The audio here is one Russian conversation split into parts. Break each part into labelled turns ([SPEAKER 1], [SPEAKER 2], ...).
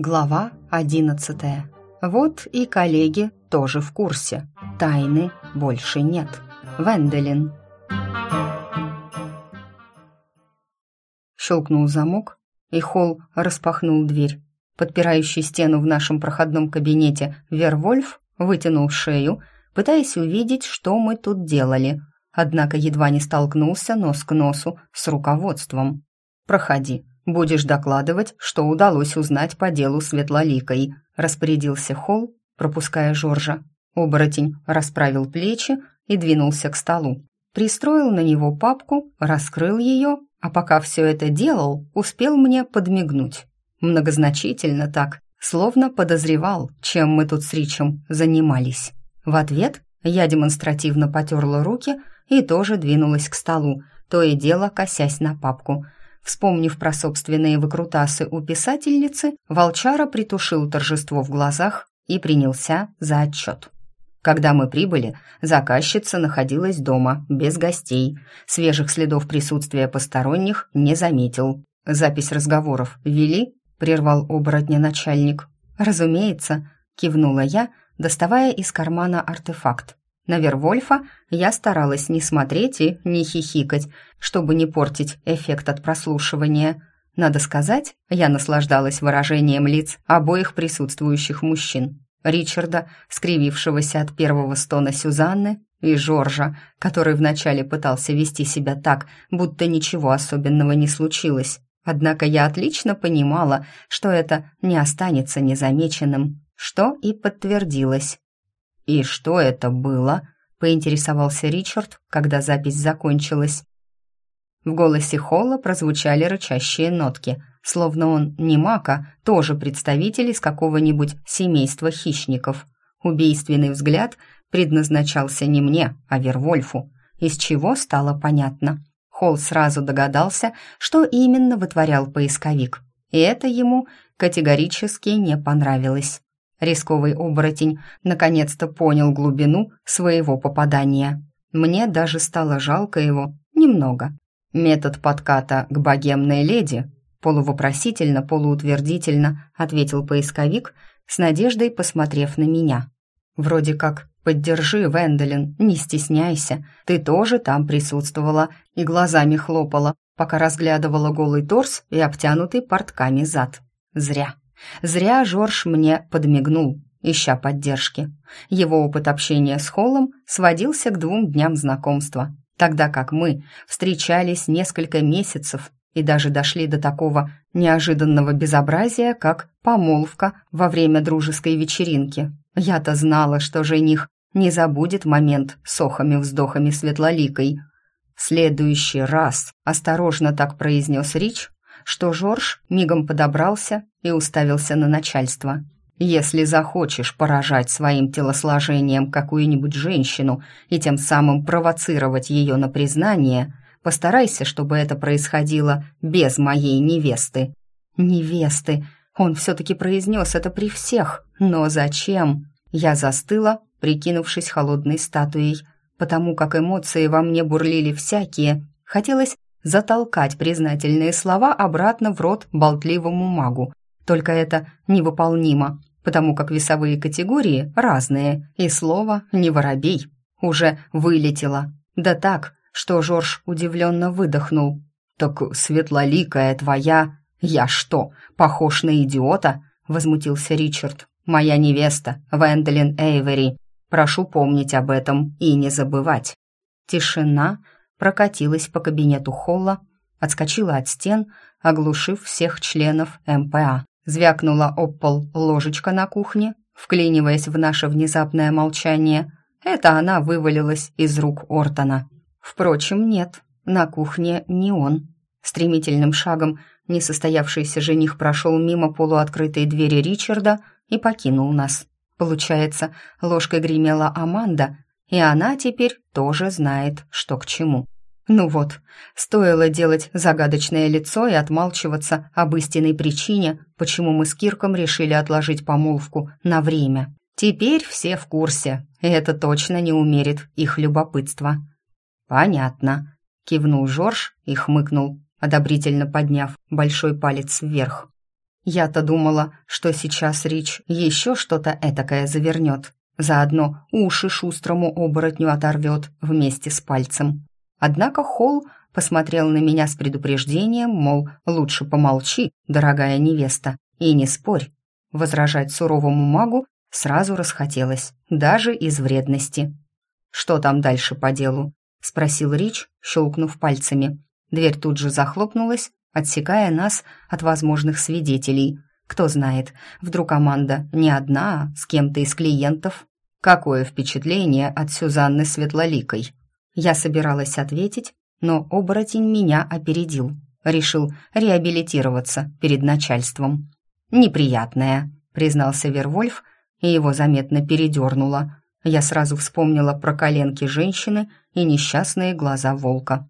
[SPEAKER 1] Глава одиннадцатая. Вот и коллеги тоже в курсе. Тайны больше нет. Венделин. Щелкнул замок, и Холл распахнул дверь. Подпирающий стену в нашем проходном кабинете Вервольф вытянул шею, пытаясь увидеть, что мы тут делали. Однако едва не столкнулся нос к носу с руководством. «Проходи», Будешь докладывать, что удалось узнать по делу Светлоликой», — распорядился Холл, пропуская Жоржа. Оборотень расправил плечи и двинулся к столу. Пристроил на него папку, раскрыл ее, а пока все это делал, успел мне подмигнуть. Многозначительно так, словно подозревал, чем мы тут с Ричем занимались. В ответ я демонстративно потерла руки и тоже двинулась к столу, то и дело косясь на папку — Вспомнив про собственные выкрутасы у писательницы, Волчара притушил торжество в глазах и принялся за отчет. Когда мы прибыли, заказчица находилась дома, без гостей. Свежих следов присутствия посторонних не заметил. «Запись разговоров вели?» — прервал оборотня начальник. «Разумеется», — кивнула я, доставая из кармана артефакт. На Вервольфа я старалась не смотреть и не хихикать, чтобы не портить эффект от прослушивания. Надо сказать, я наслаждалась выражением лиц обоих присутствующих мужчин. Ричарда, скривившегося от первого стона Сюзанны, и Жоржа, который вначале пытался вести себя так, будто ничего особенного не случилось. Однако я отлично понимала, что это не останется незамеченным, что и подтвердилось. «И что это было?» — поинтересовался Ричард, когда запись закончилась. В голосе Холла прозвучали рычащие нотки, словно он не мака, тоже представитель из какого-нибудь семейства хищников. Убийственный взгляд предназначался не мне, а Вервольфу, из чего стало понятно. Холл сразу догадался, что именно вытворял поисковик, и это ему категорически не понравилось. Рисковый оборотень наконец-то понял глубину своего попадания. Мне даже стало жалко его немного. Метод подката к богемной леди полувопросительно, полуутвердительно ответил поисковик, с надеждой посмотрев на меня. Вроде как «Поддержи, Венделин, не стесняйся, ты тоже там присутствовала и глазами хлопала, пока разглядывала голый торс и обтянутый портками зад. Зря». Зря Жорж мне подмигнул, ища поддержки. Его опыт общения с Холлом сводился к двум дням знакомства, тогда как мы встречались несколько месяцев и даже дошли до такого неожиданного безобразия, как помолвка во время дружеской вечеринки. Я-то знала, что жених не забудет момент с охами-вздохами светлоликой. «В следующий раз», — осторожно так произнес Рич, что Жорж мигом подобрался и уставился на начальство. «Если захочешь поражать своим телосложением какую-нибудь женщину и тем самым провоцировать ее на признание, постарайся, чтобы это происходило без моей невесты». «Невесты!» Он все-таки произнес это при всех. Но зачем? Я застыла, прикинувшись холодной статуей, потому как эмоции во мне бурлили всякие. Хотелось затолкать признательные слова обратно в рот болтливому магу. Только это невыполнимо, потому как весовые категории разные, и слово «не воробей» уже вылетело. Да так, что Жорж удивленно выдохнул. «Так светлоликая твоя...» «Я что, похож на идиота?» — возмутился Ричард. «Моя невеста, Венделин Эйвери. Прошу помнить об этом и не забывать». Тишина прокатилась по кабинету холла, отскочила от стен, оглушив всех членов МПА. Звякнула об пол ложечка на кухне, вклиниваясь в наше внезапное молчание. Это она вывалилась из рук Ортона. Впрочем, нет, на кухне не он. Стремительным шагом несостоявшийся жених прошел мимо полуоткрытой двери Ричарда и покинул нас. Получается, ложкой гремела Аманда, и она теперь тоже знает, что к чему. Ну вот, стоило делать загадочное лицо и отмалчиваться об истинной причине, почему мы с Кирком решили отложить помолвку на время. Теперь все в курсе, и это точно не умерит их любопытство. «Понятно», — кивнул Жорж и хмыкнул, одобрительно подняв большой палец вверх. Я-то думала, что сейчас Рич еще что-то этакое завернет. Заодно уши шустрому оборотню оторвет вместе с пальцем. Однако Холл посмотрел на меня с предупреждением, мол, лучше помолчи, дорогая невеста, и не спорь. Возражать суровому магу сразу расхотелось, даже из вредности. «Что там дальше по делу?» — спросил Рич, щелкнув пальцами. Дверь тут же захлопнулась, отсекая нас от возможных свидетелей. Кто знает, вдруг команда не одна, а с кем-то из клиентов. Какое впечатление от Сюзанны Светлоликой? Я собиралась ответить, но оборотень меня опередил. Решил реабилитироваться перед начальством. «Неприятное», — признался Вервольф, и его заметно передернуло. Я сразу вспомнила про коленки женщины и несчастные глаза волка.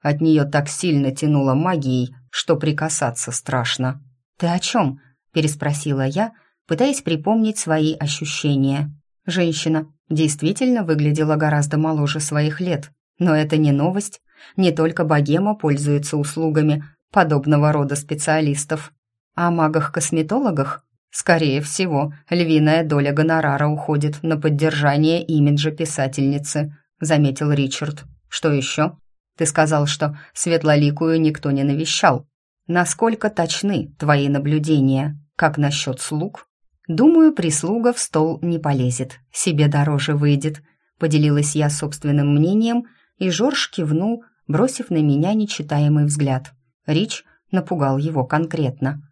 [SPEAKER 1] От нее так сильно тянуло магией, что прикасаться страшно. «Ты о чем?» — переспросила я, пытаясь припомнить свои ощущения. Женщина действительно выглядела гораздо моложе своих лет, но это не новость. Не только богема пользуется услугами подобного рода специалистов. О магах-косметологах, скорее всего, львиная доля гонорара уходит на поддержание имиджа писательницы, заметил Ричард. Что еще? Ты сказал, что светлоликую никто не навещал. Насколько точны твои наблюдения? Как насчет слуг? Думаю, прислуга в стол не полезет, себе дороже выйдет, поделилась я собственным мнением – и Жорж кивнул, бросив на меня нечитаемый взгляд. Рич напугал его конкретно.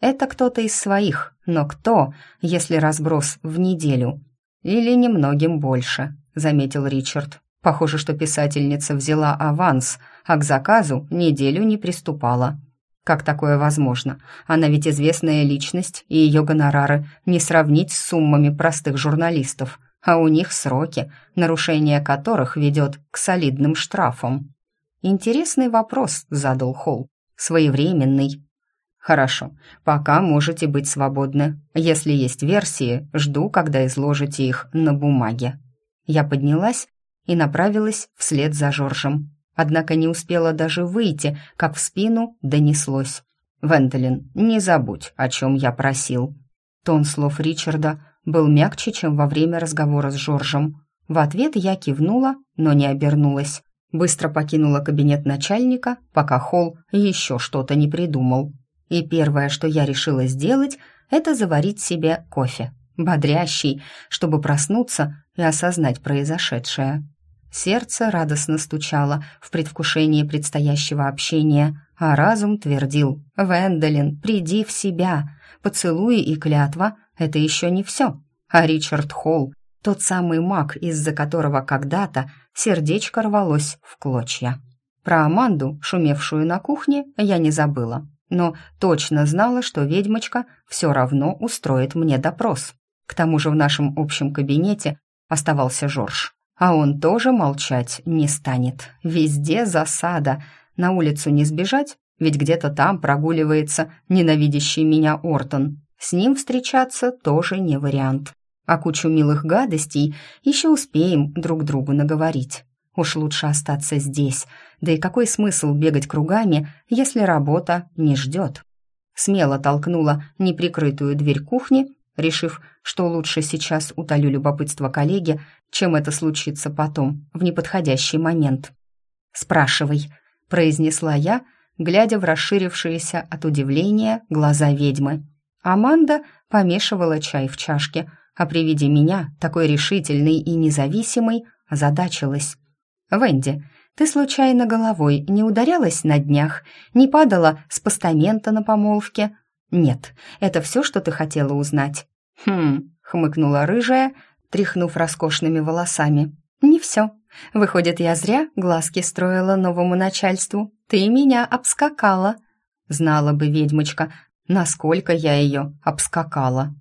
[SPEAKER 1] «Это кто-то из своих, но кто, если разброс в неделю?» «Или немногим больше», — заметил Ричард. «Похоже, что писательница взяла аванс, а к заказу неделю не приступала». «Как такое возможно? Она ведь известная личность, и ее гонорары не сравнить с суммами простых журналистов а у них сроки, нарушение которых ведет к солидным штрафам. Интересный вопрос задал Холл. Своевременный. Хорошо, пока можете быть свободны. Если есть версии, жду, когда изложите их на бумаге. Я поднялась и направилась вслед за Жоржем. Однако не успела даже выйти, как в спину донеслось. «Венделин, не забудь, о чем я просил». Тон слов Ричарда был мягче, чем во время разговора с Жоржем. В ответ я кивнула, но не обернулась. Быстро покинула кабинет начальника, пока Холл еще что-то не придумал. И первое, что я решила сделать, это заварить себе кофе. Бодрящий, чтобы проснуться и осознать произошедшее. Сердце радостно стучало в предвкушении предстоящего общения, а разум твердил «Венделин, приди в себя!» Поцелуи и клятва это еще не все. А Ричард Холл, тот самый маг, из-за которого когда-то сердечко рвалось в клочья. Про Аманду, шумевшую на кухне, я не забыла, но точно знала, что ведьмочка все равно устроит мне допрос. К тому же в нашем общем кабинете оставался Жорж. А он тоже молчать не станет. Везде засада. На улицу не сбежать, ведь где-то там прогуливается ненавидящий меня Ортон. С ним встречаться тоже не вариант. А кучу милых гадостей еще успеем друг другу наговорить. Уж лучше остаться здесь. Да и какой смысл бегать кругами, если работа не ждет? Смело толкнула неприкрытую дверь кухни, решив, что лучше сейчас утолю любопытство коллеги, чем это случится потом, в неподходящий момент. «Спрашивай», — произнесла я, глядя в расширившиеся от удивления глаза ведьмы. Аманда помешивала чай в чашке, а при виде меня, такой решительной и независимой, озадачилась. «Венди, ты случайно головой не ударялась на днях, не падала с постамента на помолвке?» «Нет, это все, что ты хотела узнать». «Хм», — хмыкнула рыжая, тряхнув роскошными волосами. «Не все. Выходит, я зря глазки строила новому начальству. Ты меня обскакала». Знала бы ведьмочка, насколько я ее обскакала.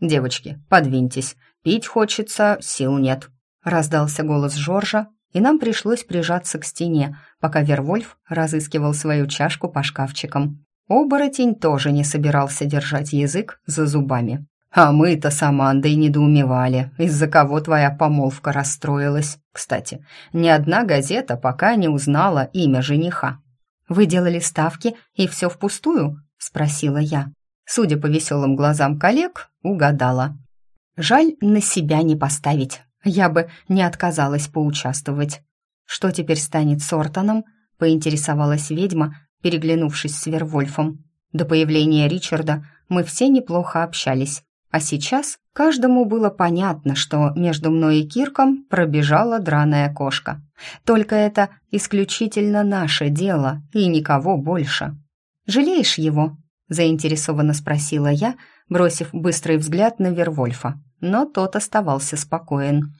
[SPEAKER 1] «Девочки, подвиньтесь, пить хочется, сил нет», — раздался голос Жоржа, и нам пришлось прижаться к стене, пока Вервольф разыскивал свою чашку по шкафчикам. Оборотень тоже не собирался держать язык за зубами. «А мы-то с Амандой недоумевали, из-за кого твоя помолвка расстроилась. Кстати, ни одна газета пока не узнала имя жениха». «Вы делали ставки, и все впустую?» — спросила я. Судя по веселым глазам коллег, угадала. Жаль, на себя не поставить. Я бы не отказалась поучаствовать. Что теперь станет с Ортоном? Поинтересовалась ведьма, переглянувшись с Вервольфом. До появления Ричарда мы все неплохо общались, а сейчас каждому было понятно, что между мной и Кирком пробежала драная кошка. Только это исключительно наше дело и никого больше. «Жалеешь его?» — заинтересованно спросила я, бросив быстрый взгляд на Вервольфа, но тот оставался спокоен.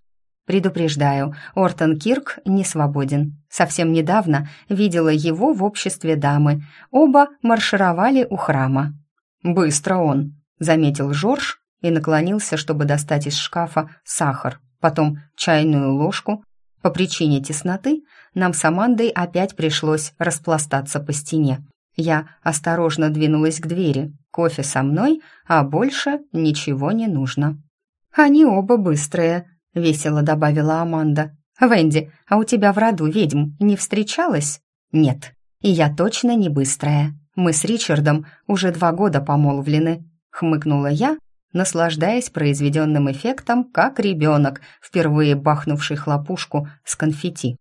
[SPEAKER 1] Предупреждаю, Ортон Кирк не свободен. Совсем недавно видела его в обществе дамы. Оба маршировали у храма. «Быстро он», — заметил Жорж и наклонился, чтобы достать из шкафа сахар, потом чайную ложку. По причине тесноты нам с Амандой опять пришлось распластаться по стене. Я осторожно двинулась к двери. Кофе со мной, а больше ничего не нужно. «Они оба быстрые», — весело добавила Аманда. «Венди, а у тебя в роду ведьм не встречалась?» «Нет, и я точно не быстрая. Мы с Ричардом уже два года помолвлены», — хмыкнула я, наслаждаясь произведенным эффектом, как ребенок, впервые бахнувший хлопушку с конфетти.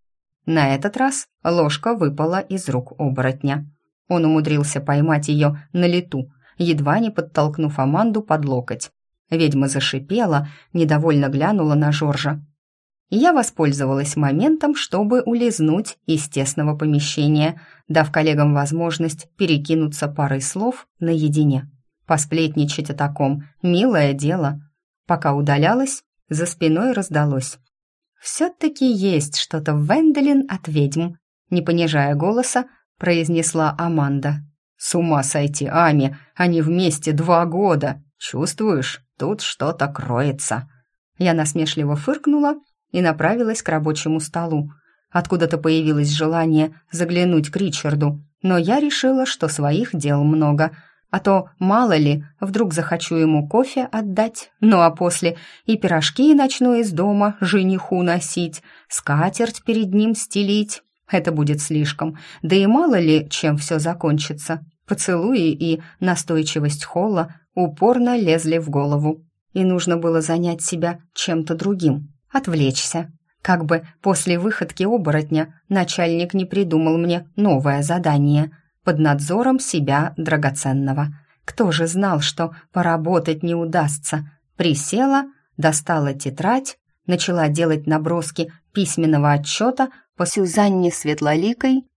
[SPEAKER 1] На этот раз ложка выпала из рук оборотня. Он умудрился поймать ее на лету, едва не подтолкнув Аманду под локоть. Ведьма зашипела, недовольно глянула на Жоржа. Я воспользовалась моментом, чтобы улизнуть из тесного помещения, дав коллегам возможность перекинуться парой слов наедине. Посплетничать о таком — милое дело. Пока удалялась, за спиной раздалось. «Все-таки есть что-то в Венделин от ведьм», не понижая голоса, произнесла Аманда. «С ума сойти, Ами! Они вместе два года! Чувствуешь, тут что-то кроется!» Я насмешливо фыркнула и направилась к рабочему столу. Откуда-то появилось желание заглянуть к Ричарду, но я решила, что своих дел много, а то, мало ли, вдруг захочу ему кофе отдать, ну а после и пирожки начну из дома жениху носить, скатерть перед ним стелить, это будет слишком. Да и мало ли, чем все закончится. Поцелуи и настойчивость Холла упорно лезли в голову. И нужно было занять себя чем-то другим, отвлечься. Как бы после выходки оборотня начальник не придумал мне новое задание под надзором себя драгоценного. Кто же знал, что поработать не удастся? Присела, достала тетрадь, начала делать наброски письменного отчета по Сюзанне Светлоликой